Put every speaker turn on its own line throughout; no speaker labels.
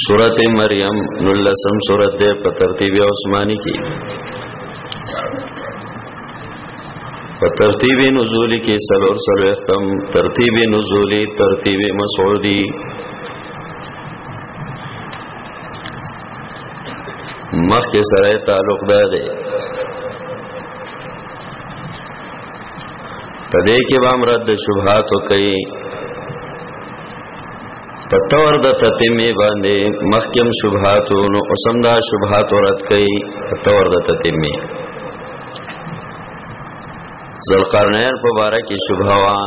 سورت مریم نلسم سورت دے پا ترتیب عثمانی کی پا ترتیب نزولی کی سلور سلو اختم ترتیب نزولی ترتیب مسعودی مخ کې سره تعلق ده ده پدې کې وام رد شبهات کوي په تور د تتمه باندې مخکم شبهات نو اوسم دا شبهات رد کړي په تور د تتمه ذلقرنین په باره کې شبهه وا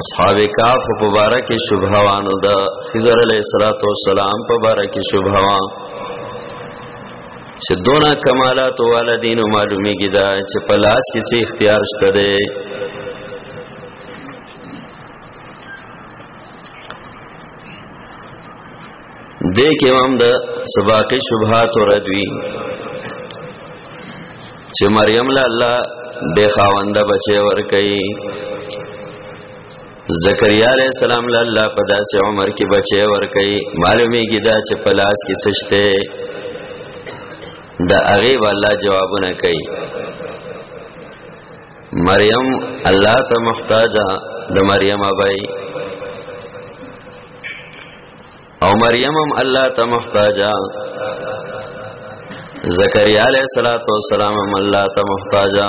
اصحاب کاف په باره کې شبهه وا نو د خضر علیه السلام په باره کې شبهه وا چې دونه کمالات والدین معلومی کیدا چې پلاس کې څه اختیار شته دې کې هم د سباقي شبهات وردوي چې مریم له الله د خاوند بچي ور کوي زکریا علیہ السلام له الله په داسې عمر کې بچي ور کوي معلومي کې دا چې پلاس کې سشته دا هغه والله جوابونه کوي مریم الله ته محتاجه د مریم ابای او مریم هم الله ته محتاجه زکریا علیہ الصلوۃ والسلام هم الله ته محتاجه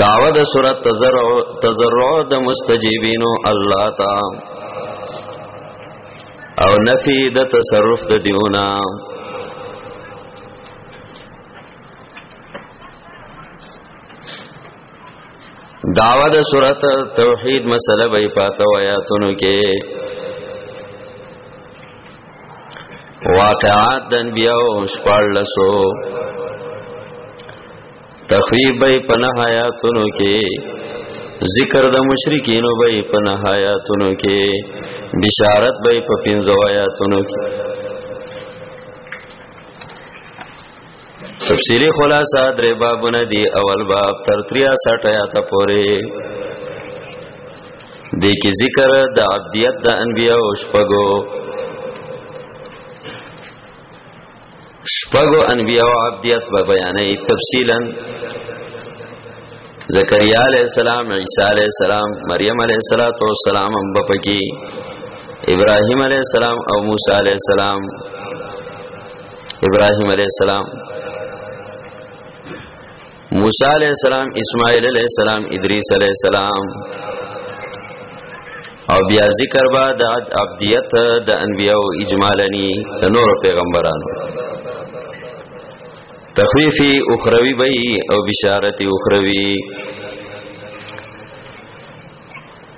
دعوه د سورۃ تزرع تزرع د مستجیبینو الله تا او نفی د تصرف د دیونا دعوه د سورۃ توحید مسله به پاتو آیاتونو کې واقعات د انبیاء شپږ لسو تخریب به په نه حیاتونو کې ذکر د مشرکینو به په نه حیاتونو کې بشارت به په پنځو آیاتونو کې تفسیری خلاصہ درې بابونه دی اول باب تر 63 آیات پورې دې کې ذکر د عبدیت د انبیاء او شپږو شپږو انبیاء او عبدیت به بیانې تفصیلا زکریا علی السلام عیسی علی السلام مریم علی السلام هم بپکی ابراهیم علی السلام او موسی علی السلام ابراهیم علی السلام موسی علیہ السلام اسماعیل علیہ السلام ادریس علیہ السلام او بیا ذکر با د عبدیت د انبیاء او اجمالنی د نور پیغمبرانو تخویفی اخروی بی او بشارت اخروی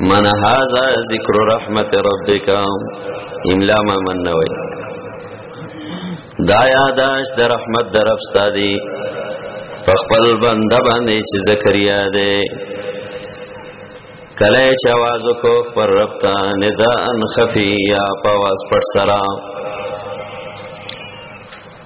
من هاذا ذکر رحمت ربک املا ما من نوي دا یاداش د رحمت در افستا دی خپل بنده باندې چې زکریا دی کله چې आवाज کو پر رب ته نداء خفیا په واس پر سلام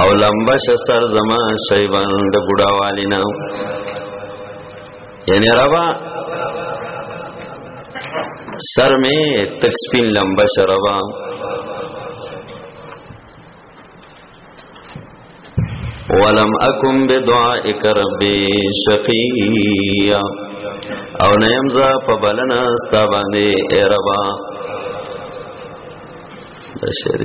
او لمبا شه سر زما شیبان د بوډا والینا یعنی ربا سر میں تک سپین لمبا شه ربا ولم اکم بدعائک ربی شقیا او نیم زا په بلنا ستا باندې ای ربا دا شعر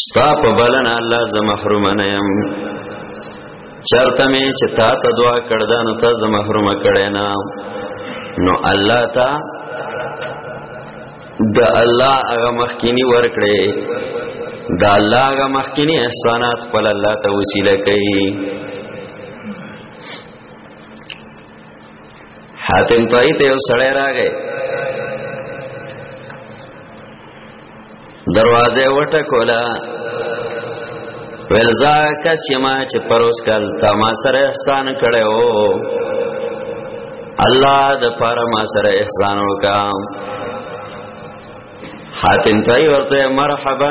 ستا په بلنه الله ز محروم نه يم چرته مې چې تا ته دعا کړ دا نو ته ز محروم کړې نه نو الله تا د الله هغه مخکینی ورکړې د الله هغه مخکینی احسانات خپل الله ته وسیله کوي حاتم طایی ته یو سړی راغی دروازه وټکولا ولزا کس یما چې پروس کال تا ما سره احسان کړي او الله د پاره ما سره احسان وکا حاتم تای ورته مرحبا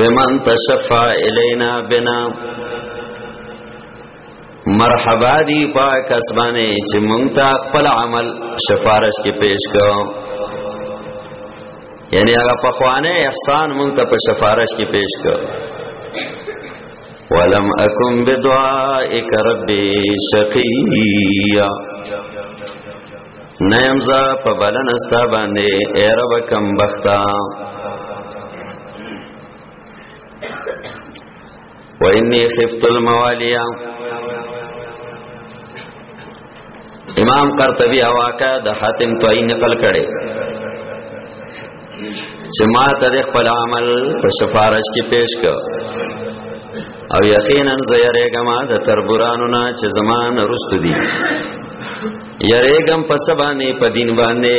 بمن تشفع الینا بنا مرحبا دی پاک اسمانه چې مونږ ته خپل عمل سفارش کې پیش کو یعنی هغه په خوانه احسان مونږ ته په سفارش کې پیش کو ولم اکم بدعائک ربی شقیا نیم زا په بلن استا باندې اے رب کم بختا وإني خفت المواليا امام قرطبی اواکا د حاتم توئی نقل کړي چې ما ته خپل عمل په سفارش کې پیش کړ او یقینا زیریګم د تربورانو نه چې زمان رست دي یریګم په سبانه په دین باندې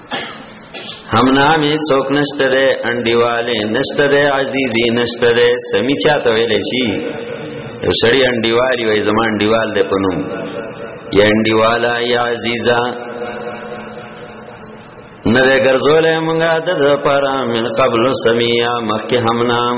هم نامی څوک نشته ده انډیواله نشته ده عزیزی نشته ده سمی چاته ویل شي یو سړی انډیوالی وای زمان انډیوال ده پنوم یا انډیوالا یا عزیزا نه ده ګرځولې مونږه د پرا من قبل سمیا مخکې هم نام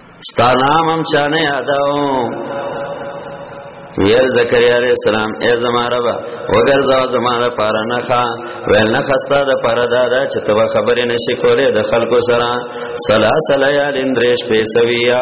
ستا نام هم چانه یاداو ویل زکریا علیہ السلام اے زما رب وګرځا زما د پاره نه ښا ویل نه خستا د پاره دا دا چې تبه خبرې نشي کولې د خلکو سره سلاسل یالین درش پیسویا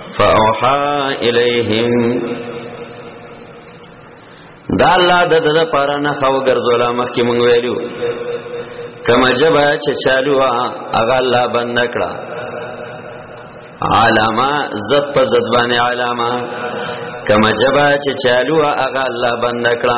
فاوحا الیہم دا الله د د لپاره نه خو ګرځولا مخکې مونږ ویلو کما جبا چې چالو هغه الله بند کړه علامه زد په زد باندې علامه کما جبا چې چالو هغه الله بند کړه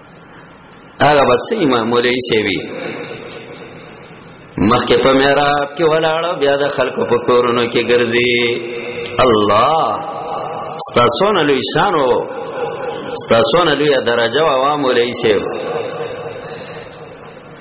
هغه بس امام مولوی سیوی مخکې په محراب کې ولاړ بیا د خلکو په کورونو کې ګرځي الله ستاسو نه لوی شان وو ستاسو نه لوی درجه و عوام ولې شی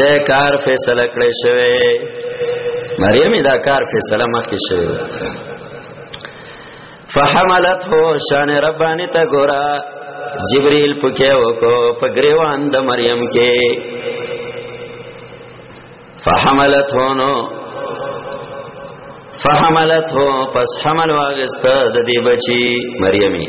د کار فیصله کړې شوی مریم دا کار فیصله مخکې شوی فحملت هو شان ربانی تا ګورا جبريل پکې وکړو په غریوان د مریم کې فحملت هونو فحملت هو پس حمل واغست د دې بچي مریمي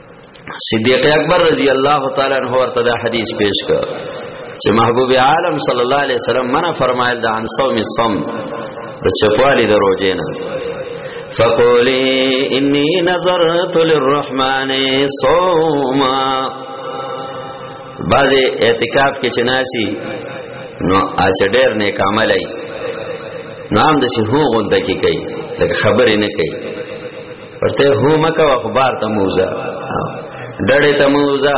صدیق اکبر رضی الله تعالی عنہ ورته دا حدیث پیش کړ چې محبوب عالم صلی الله علیه وسلم منع فرمایل د ان صوم الصم د چپوالی د روزې نه فقولی انی نظرت للرحمن صوما بعضی اعتکاف کې چناسي نو اچ ډېر نیک عمل ای نام د شهو غونډه کې کوي لکه خبرې نه کوي ورته هو مکه اخبار ته موزه ډړې ته موزه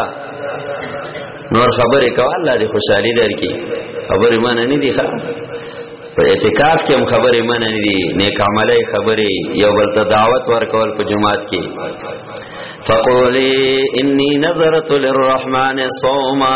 نور خبرې کوه الله دې خوشحالي درکې خبرې معنی نه دي ښه په اعتکاف کې هم خبرې من نه دي نیک عملي خبرې یو بل ته دعوت ورکول په جماعت کې فقولي اني نظرت للرحمن صوما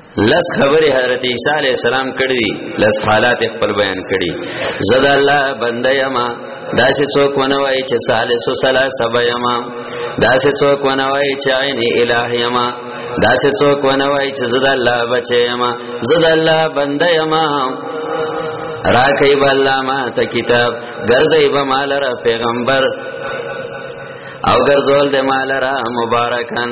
لس خبره حضرت عیسی علی السلام کړی لس حالات خپل بیان کړی زدا الله بنده یما داسې څوک ونوای چې ثالث و ثلاث بېما داسې څوک ونوای چې عین الہ یما داسې څوک ونوای چې زد الله بچې یما زد الله بنده یما راکې به الله ما ته کتاب ګرځې به مال را پیغمبر او ګرځول دې مال را مبارکان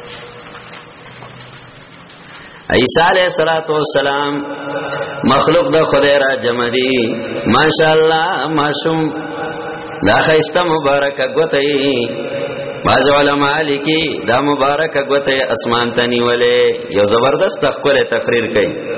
عیسی علیہ الصلات والسلام مخلوق د خدای را جمع دي ماشاءالله ماشوم دا خیسته مبارک غوته باز علماء لیکي دا مبارک غوته اسمان ته نیولې یو زبردست تخکل تقریر کوي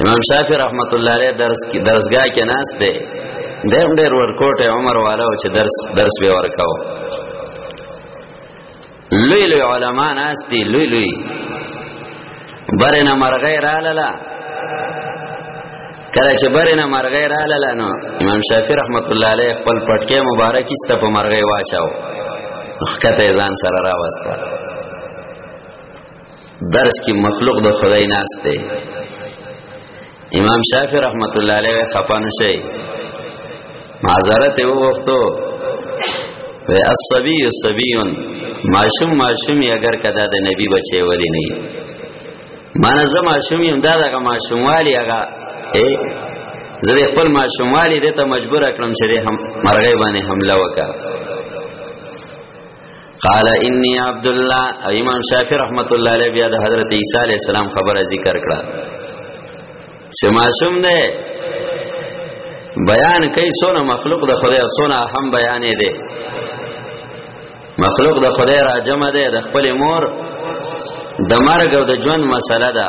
امام شافعی رحمت الله علیه درس کی درسګه کې ناس دی دیم ډیر ورکوټه عمر والا چې درس درس به ورکاو لوی لوی علما ناس دی لوی لوی برنه مرغې رااله کله چې برنه مرغې رااله نو امام شافعی رحمت الله علیه خپل پټکې مبارک است په مرغې واچاو خکته ځان سره راوسته درس کې مخلوق د خدای ناس دی امام شافعی رحمت الله علیه خپان شي معذرت یو وختو و الصبی الصبیون ماشوم ماشومی اگر کدا د نبی بچي ولی نه مانا زه ماشومی هم دا دغه ماشوموالی هغه اے زه خپل ماشوموالی دته مجبور کړم چې هم مرغې باندې حمله وکړه قال انی عبد الله امام شافعی رحمت الله علیه بیا د حضرت عیسی علیہ السلام خبره ذکر کړه چې معصوم ده بیان کوي سونه مخلوق د خدای سونه هم بیان دی مخلوق د خدای را جمع ده د خپل مور د مرګ او د ژوند مسله ده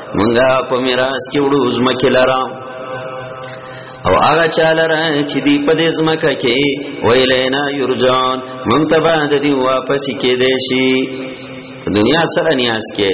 مونږه په میراث کې وړو زمکه لرا او هغه چاله را چې دی په دې زمکه کې ویلینا یرجان مونږ ته باندې دی واپس کې دی شي دنیا سره نیاز کې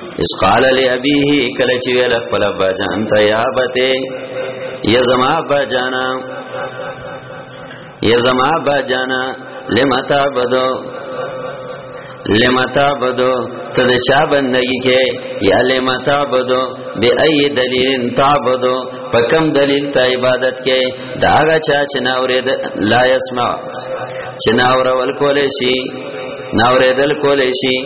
اس قال لی ابیه کله چې ویل خپل ابا جان ته یا بته یا زما ابا جانا یا زما ابا جانا لمتا بدو لمتا بدو ته د چا بندگی کې یا لمتا بدو به ای دلیل تا بدو په کم دلیل ته عبادت کې دا هغه چا چې نه اورید لا یسمع چې نه اورول کولې شي نه اورېدل کولې شي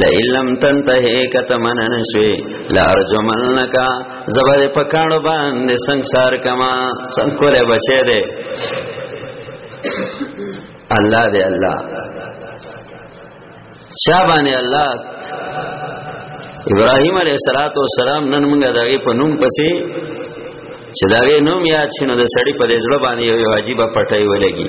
لئن لم تنتهي کتمن نشوي لارجمنک زبر په کانو باندې ਸੰسار کما څنګه بچي دي الله دې الله شابانه الله ابراهيم عليه الصلاه والسلام نن موږ دغه په نوم پسې چې دغه نوم یاد شنو د سړی په دې ځل باندې یو عجیب پټای ولګي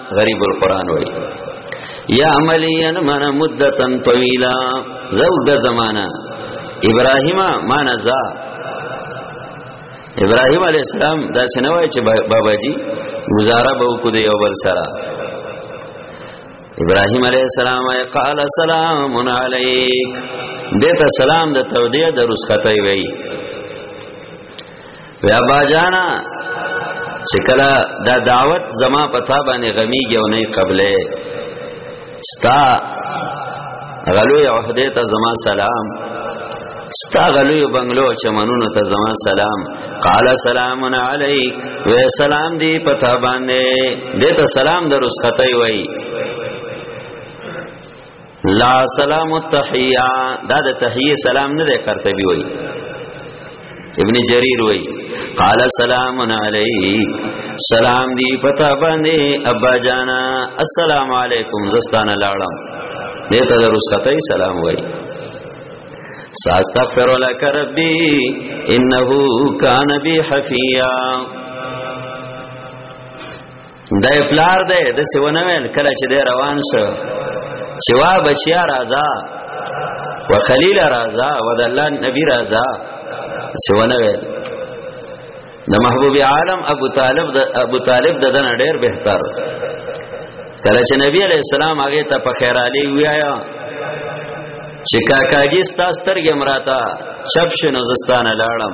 غریب القرآن وی یا عملی انمن مدتا طویلا زوگ دا زمانہ ابراهیم مانا زا ابراهیم علی السلام دا سنوای چې بابا جی گزاره به کو دی یو بل سره ابراهیم علی السلام ای قال سلام علیک دته سلام د تودیه د رسخته وی ویا باجانا چې کله دا دعوت زما پتا باندې غمیږي او نه قبلې ستا غلوی عہده ته زما سلام ستا غلوی بنگلو چمنونو ته زما سلام قال سلام علیک و سلام دی پتا باندې دته سلام درس خطای وای لا سلام التحیه دا د تحیه سلام نه دی قرطبي وای ابن جریر وای قال سلام علی سلام دی پتا باندې ابا جانا السلام علیکم زستان لاړم دې ته درسته سلام وای ساستغفر لك ربي انه كان بي حفيا دا پلار دی د سیونه ویل کله چې دی روان شو چې وا بچیا رازا و خلیل رازا و د الله نبی رازا سیونه ویل د محبوب عالم ابو طالب د ابو طالب د دن ډیر بهتر کله چې نبی علی السلام هغه ته په خیر علی ویایا چې کاکاجی ستا سترګې مراتا شب شنو زستانه لاړم